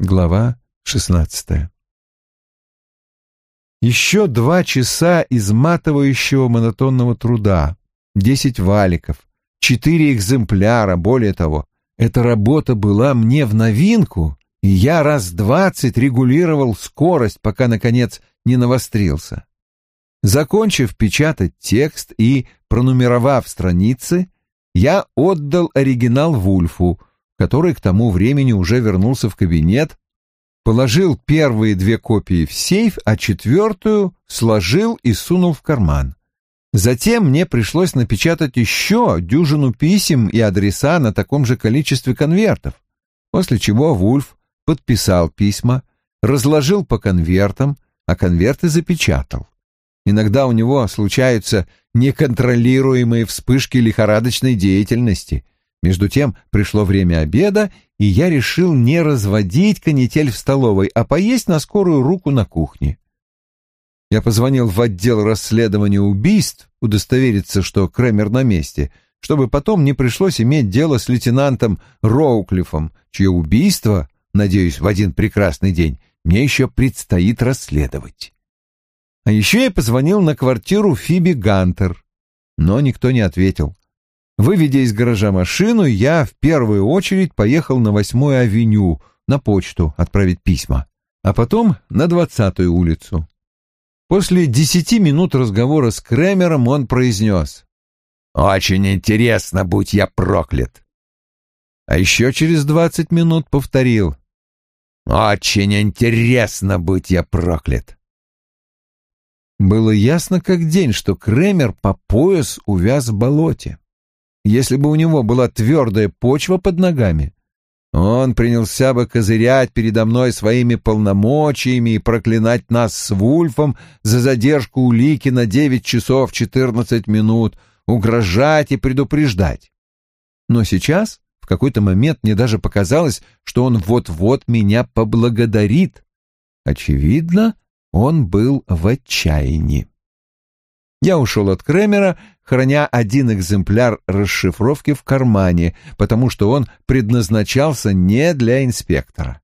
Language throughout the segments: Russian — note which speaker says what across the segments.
Speaker 1: Глава шестнадцатая. Еще два часа изматывающего монотонного труда, десять валиков, четыре экземпляра, более того. Эта работа была мне в новинку, и я раз двадцать регулировал скорость, пока, наконец, не навострился. Закончив печатать текст и пронумеровав страницы, я отдал оригинал Вульфу, который к тому времени уже вернулся в кабинет, положил первые две копии в сейф, а четвертую сложил и сунул в карман. Затем мне пришлось напечатать еще дюжину писем и адреса на таком же количестве конвертов, после чего Вульф подписал письма, разложил по конвертам, а конверты запечатал. Иногда у него случаются неконтролируемые вспышки лихорадочной деятельности. Между тем пришло время обеда, и я решил не разводить канитель в столовой, а поесть на скорую руку на кухне. Я позвонил в отдел расследования убийств, удостовериться, что Кремер на месте, чтобы потом не пришлось иметь дело с лейтенантом Роуклифом, чье убийство, надеюсь, в один прекрасный день мне еще предстоит расследовать. А еще я позвонил на квартиру Фиби Гантер, но никто не ответил. Выведя из гаража машину, я в первую очередь поехал на восьмую авеню, на почту отправить письма, а потом на двадцатую улицу. После десяти минут разговора с Кремером он произнес. «Очень интересно, будь я проклят!» А еще через двадцать минут повторил. «Очень интересно, будь я проклят!» Было ясно как день, что Кремер по пояс увяз в болоте. Если бы у него была твердая почва под ногами, он принялся бы козырять передо мной своими полномочиями и проклинать нас с Вульфом за задержку улики на девять часов четырнадцать минут, угрожать и предупреждать. Но сейчас, в какой-то момент, мне даже показалось, что он вот-вот меня поблагодарит. Очевидно, он был в отчаянии. Я ушел от Кремера, храня один экземпляр расшифровки в кармане, потому что он предназначался не для инспектора.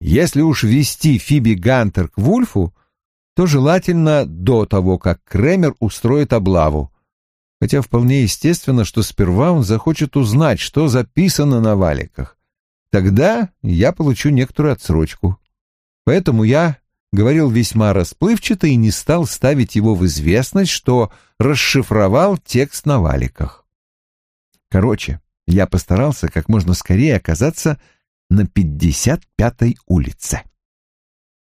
Speaker 1: Если уж вести Фиби Гантер к Вульфу, то желательно до того, как Кремер устроит облаву. Хотя вполне естественно, что сперва он захочет узнать, что записано на валиках. Тогда я получу некоторую отсрочку. Поэтому я говорил весьма расплывчато и не стал ставить его в известность, что расшифровал текст на валиках. Короче, я постарался как можно скорее оказаться на 55-й улице.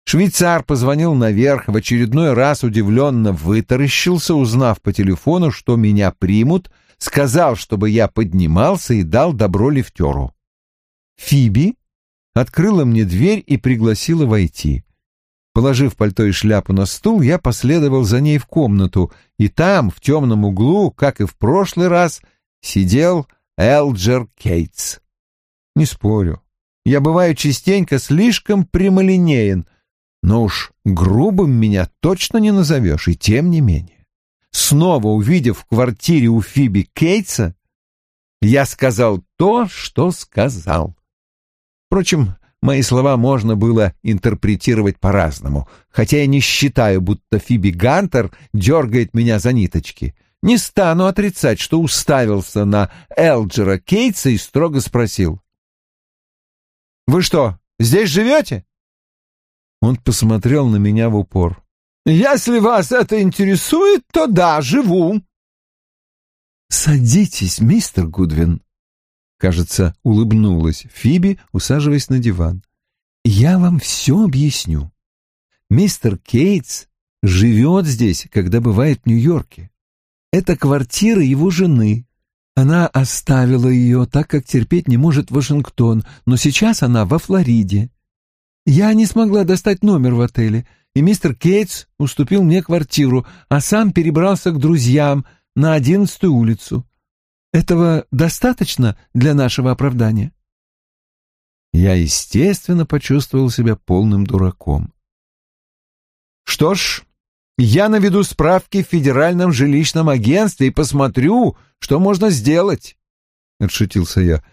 Speaker 1: Швейцар позвонил наверх, в очередной раз удивленно вытаращился, узнав по телефону, что меня примут, сказал, чтобы я поднимался и дал добро лифтеру. Фиби открыла мне дверь и пригласила войти. Положив пальто и шляпу на стул, я последовал за ней в комнату, и там, в темном углу, как и в прошлый раз, сидел Элджер Кейтс. Не спорю, я бываю частенько слишком прямолинеен, но уж грубым меня точно не назовешь, и тем не менее. Снова увидев в квартире у Фиби Кейтса, я сказал то, что сказал. Впрочем, Мои слова можно было интерпретировать по-разному, хотя я не считаю, будто Фиби Гантер дергает меня за ниточки. Не стану отрицать, что уставился на Элджера Кейтса и строго спросил. «Вы что, здесь живете?» Он посмотрел на меня в упор. «Если вас это интересует, то да, живу». «Садитесь, мистер Гудвин», кажется, улыбнулась Фиби, усаживаясь на диван. «Я вам все объясню. Мистер Кейтс живет здесь, когда бывает в Нью-Йорке. Это квартира его жены. Она оставила ее, так как терпеть не может Вашингтон, но сейчас она во Флориде. Я не смогла достать номер в отеле, и мистер Кейтс уступил мне квартиру, а сам перебрался к друзьям на одиннадцатую улицу. Этого достаточно для нашего оправдания? Я, естественно, почувствовал себя полным дураком. Что ж, я наведу справки в Федеральном жилищном агентстве и посмотрю, что можно сделать, — отшутился я.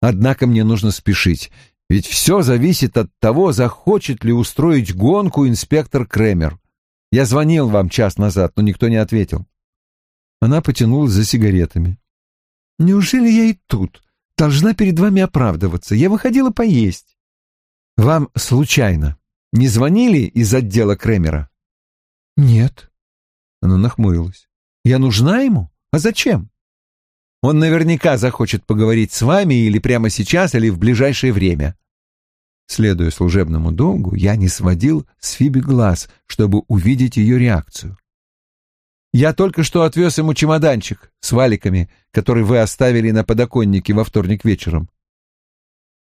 Speaker 1: Однако мне нужно спешить. Ведь все зависит от того, захочет ли устроить гонку инспектор Кремер. Я звонил вам час назад, но никто не ответил. Она потянулась за сигаретами. Неужели я и тут должна перед вами оправдываться? Я выходила поесть. Вам случайно не звонили из отдела Кремера? Нет. Она нахмурилась. Я нужна ему? А зачем? Он наверняка захочет поговорить с вами или прямо сейчас, или в ближайшее время. Следуя служебному долгу, я не сводил с Фиби глаз, чтобы увидеть ее реакцию. Я только что отвез ему чемоданчик с валиками, который вы оставили на подоконнике во вторник вечером.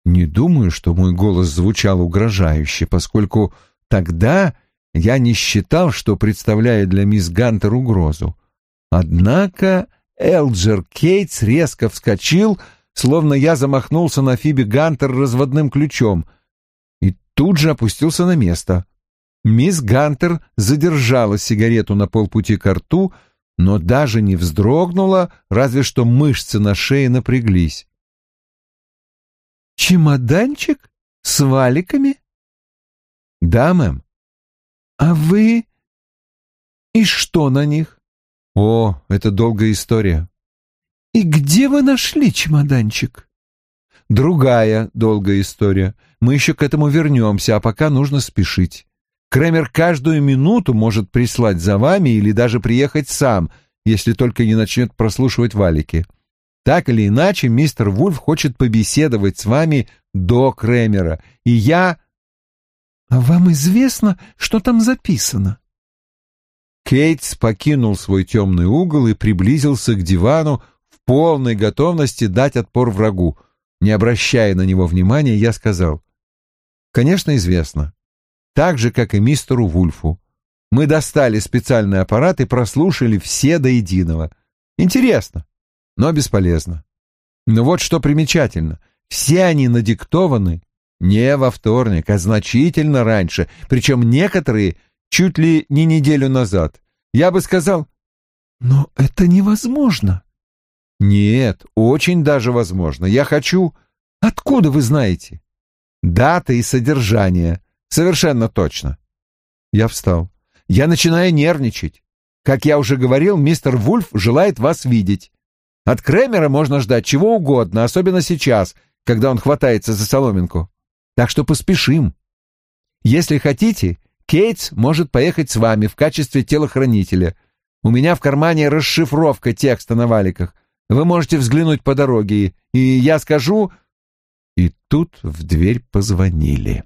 Speaker 1: Не думаю, что мой голос звучал угрожающе, поскольку тогда я не считал, что представляю для мисс Гантер угрозу. Однако Элджер Кейтс резко вскочил, словно я замахнулся на Фиби Гантер разводным ключом, и тут же опустился на место. Мисс Гантер задержала сигарету на полпути к рту, но даже не вздрогнула, разве что мышцы на шее напряглись. «Чемоданчик? С валиками?» «Да, мэм». «А вы...» «И что на них?» «О, это долгая история». «И где вы нашли чемоданчик?» «Другая долгая история. Мы еще к этому вернемся, а пока нужно спешить. Кремер каждую минуту может прислать за вами или даже приехать сам, если только не начнет прослушивать валики. Так или иначе, мистер Вульф хочет побеседовать с вами до Кремера, и я... А вам известно, что там записано? Кейтс покинул свой темный угол и приблизился к дивану в полной готовности дать отпор врагу. Не обращая на него внимания, я сказал, «Конечно, известно так же, как и мистеру Вульфу. Мы достали специальный аппарат и прослушали все до единого. Интересно, но бесполезно. Но вот что примечательно. Все они надиктованы не во вторник, а значительно раньше, причем некоторые чуть ли не неделю назад. Я бы сказал, но это невозможно. Нет, очень даже возможно. Я хочу... Откуда вы знаете? Дата и содержание. Совершенно точно. Я встал. Я начинаю нервничать. Как я уже говорил, мистер Вульф желает вас видеть. От Кремера можно ждать чего угодно, особенно сейчас, когда он хватается за соломинку. Так что поспешим. Если хотите, Кейтс может поехать с вами в качестве телохранителя. У меня в кармане расшифровка текста на валиках. Вы можете взглянуть по дороге, и я скажу... И тут в дверь позвонили.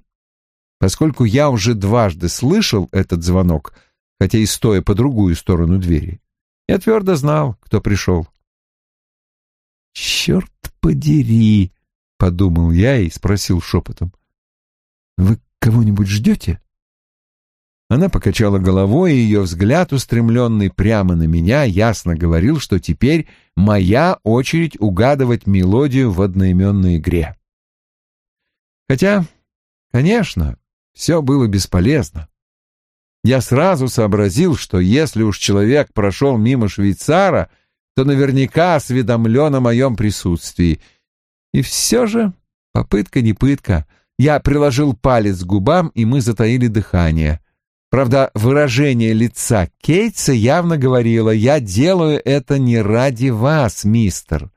Speaker 1: Поскольку я уже дважды слышал этот звонок, хотя и стоя по другую сторону двери, я твердо знал, кто пришел. «Черт подери!» — подумал я и спросил шепотом. «Вы кого-нибудь ждете?» Она покачала головой, и ее взгляд, устремленный прямо на меня, ясно говорил, что теперь моя очередь угадывать мелодию в одноименной игре. Хотя, конечно, все было бесполезно. Я сразу сообразил, что если уж человек прошел мимо швейцара, то наверняка осведомлен о моем присутствии. И все же попытка не пытка. Я приложил палец к губам, и мы затаили дыхание. Правда, выражение лица Кейтса явно говорило «Я делаю это не ради вас, мистер».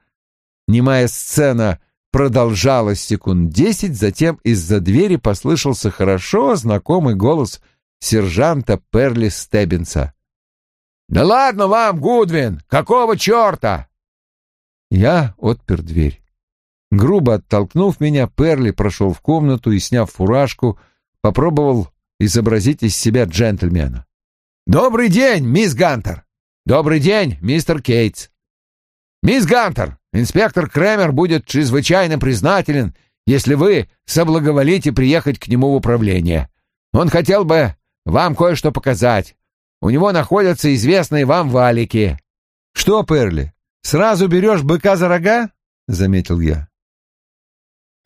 Speaker 1: Немая сцена продолжалось секунд десять, затем из-за двери послышался хорошо знакомый голос сержанта Перли Стеббинса. «Да ладно вам, Гудвин! Какого черта?» Я отпер дверь. Грубо оттолкнув меня, Перли прошел в комнату и, сняв фуражку, попробовал изобразить из себя джентльмена. «Добрый день, мисс Гантер! Добрый день, мистер Кейтс! Мисс Гантер, Инспектор Кремер будет чрезвычайно признателен, если вы соблаговолите приехать к нему в управление. Он хотел бы вам кое-что показать. У него находятся известные вам валики». «Что, Перли, сразу берешь быка за рога?» — заметил я.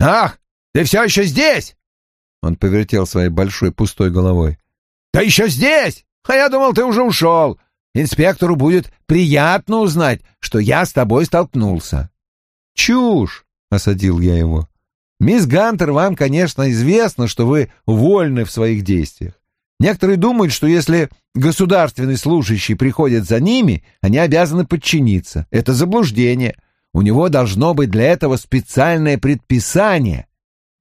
Speaker 1: «Ах, ты все еще здесь?» Он повертел своей большой пустой головой. «Да еще здесь! А я думал, ты уже ушел. Инспектору будет приятно узнать, что я с тобой столкнулся. Чушь, осадил я его. Мисс Гантер, вам, конечно, известно, что вы вольны в своих действиях. Некоторые думают, что если государственный служащий приходит за ними, они обязаны подчиниться. Это заблуждение. У него должно быть для этого специальное предписание,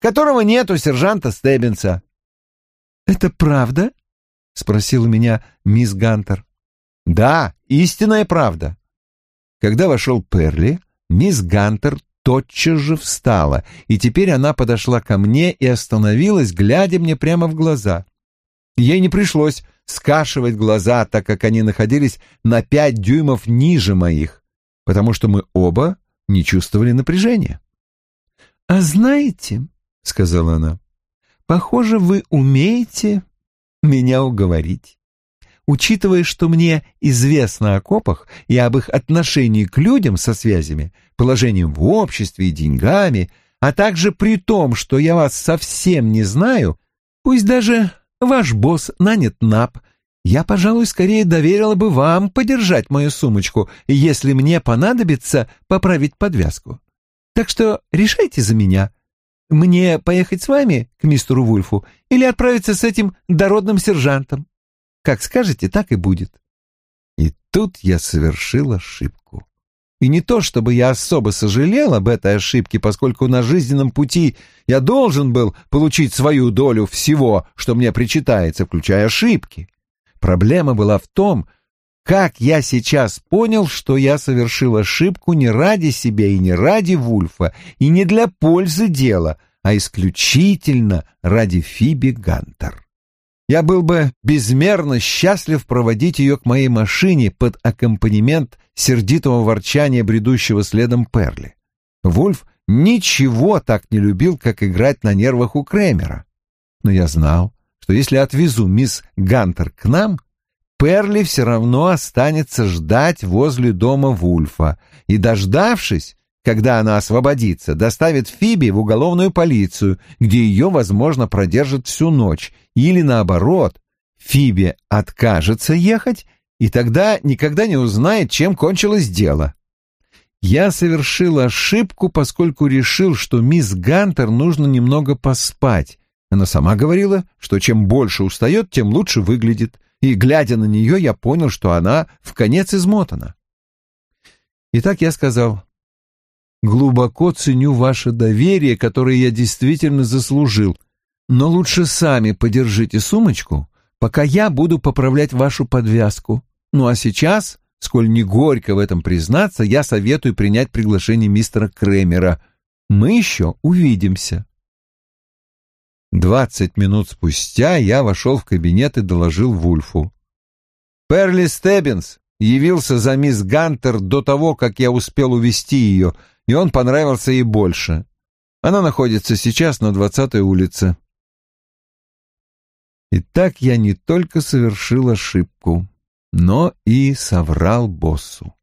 Speaker 1: которого нет у сержанта Стеббинса.
Speaker 2: «Это правда?» — спросила меня мисс Гантер.
Speaker 1: «Да, истинная правда». Когда вошел Перли, мисс Гантер тотчас же встала, и теперь она подошла ко мне и остановилась, глядя мне прямо в глаза. Ей не пришлось скашивать глаза, так как они находились на пять дюймов ниже моих, потому что мы оба не чувствовали напряжения.
Speaker 2: «А знаете, — сказала она, — похоже, вы умеете меня уговорить. Учитывая, что мне известно о копах и об их отношении к людям со связями, положением в обществе и деньгами, а также при том, что я вас совсем не знаю, пусть даже ваш босс нанят НАП, я, пожалуй, скорее доверила бы вам подержать мою сумочку, если мне понадобится поправить подвязку. Так что решайте за меня. Мне поехать с вами к мистеру Вульфу или отправиться с этим дородным сержантом? Как скажете, так и будет.
Speaker 1: И тут я совершил ошибку. И не то, чтобы я особо сожалел об этой ошибке, поскольку на жизненном пути я должен был получить свою долю всего, что мне причитается, включая ошибки. Проблема была в том, как я сейчас понял, что я совершил ошибку не ради себя и не ради Вульфа, и не для пользы дела, а исключительно ради Фиби Гантер. Я был бы безмерно счастлив проводить ее к моей машине под аккомпанемент сердитого ворчания бредущего следом Перли. Вульф ничего так не любил, как играть на нервах у Кремера. Но я знал, что если отвезу мисс Гантер к нам, Перли все равно останется ждать возле дома Вульфа, и, дождавшись, когда она освободится, доставит Фиби в уголовную полицию, где ее, возможно, продержат всю ночь, или наоборот, Фиби откажется ехать, и тогда никогда не узнает, чем кончилось дело. Я совершил ошибку, поскольку решил, что мисс Гантер нужно немного поспать. Она сама говорила, что чем больше устает, тем лучше выглядит, и, глядя на нее, я понял, что она в конец измотана. Итак, я сказал, Глубоко ценю ваше доверие, которое я действительно заслужил, но лучше сами подержите сумочку, пока я буду поправлять вашу подвязку. Ну а сейчас, сколь не горько в этом признаться, я советую принять приглашение мистера Кремера. Мы еще увидимся. Двадцать минут спустя я вошел в кабинет и доложил Вульфу. «Перли Стеббинс явился за мисс Гантер до того, как я успел увести ее, и он понравился ей больше. Она находится сейчас на двадцатой улице. И так я не только совершил ошибку, но и соврал боссу.